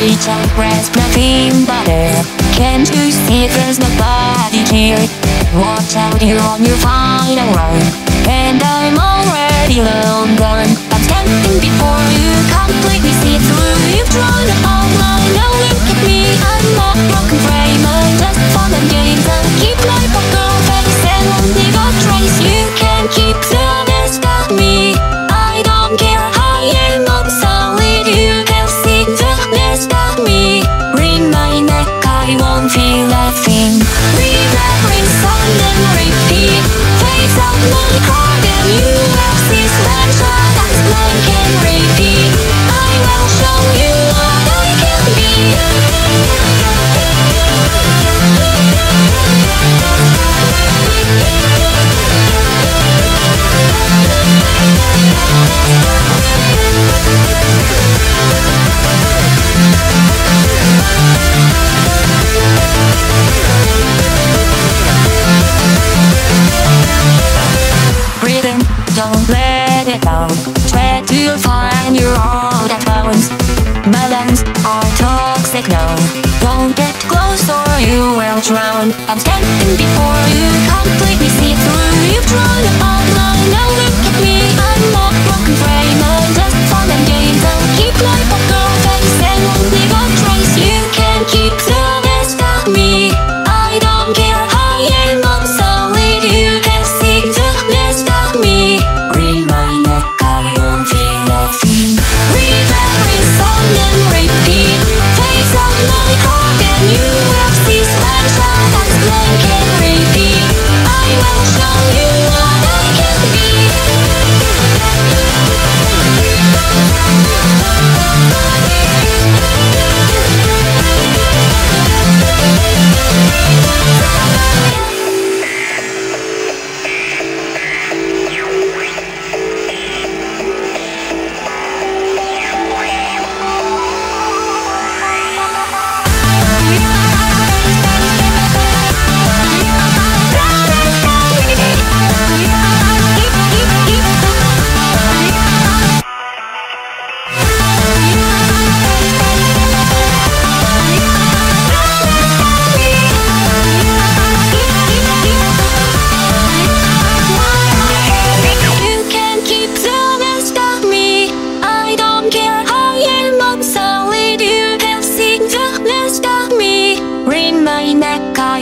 little press nothing better. Can't you see there's nobody here? Watch out, you're on your final run, and I'm already alone. drown I'm standing before you, completely see through. You've drawn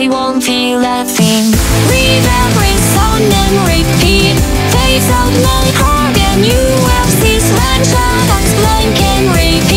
I won't feel a thing. Remembering sound and repeat. Face out my heart and you will see sunshine Explain can repeat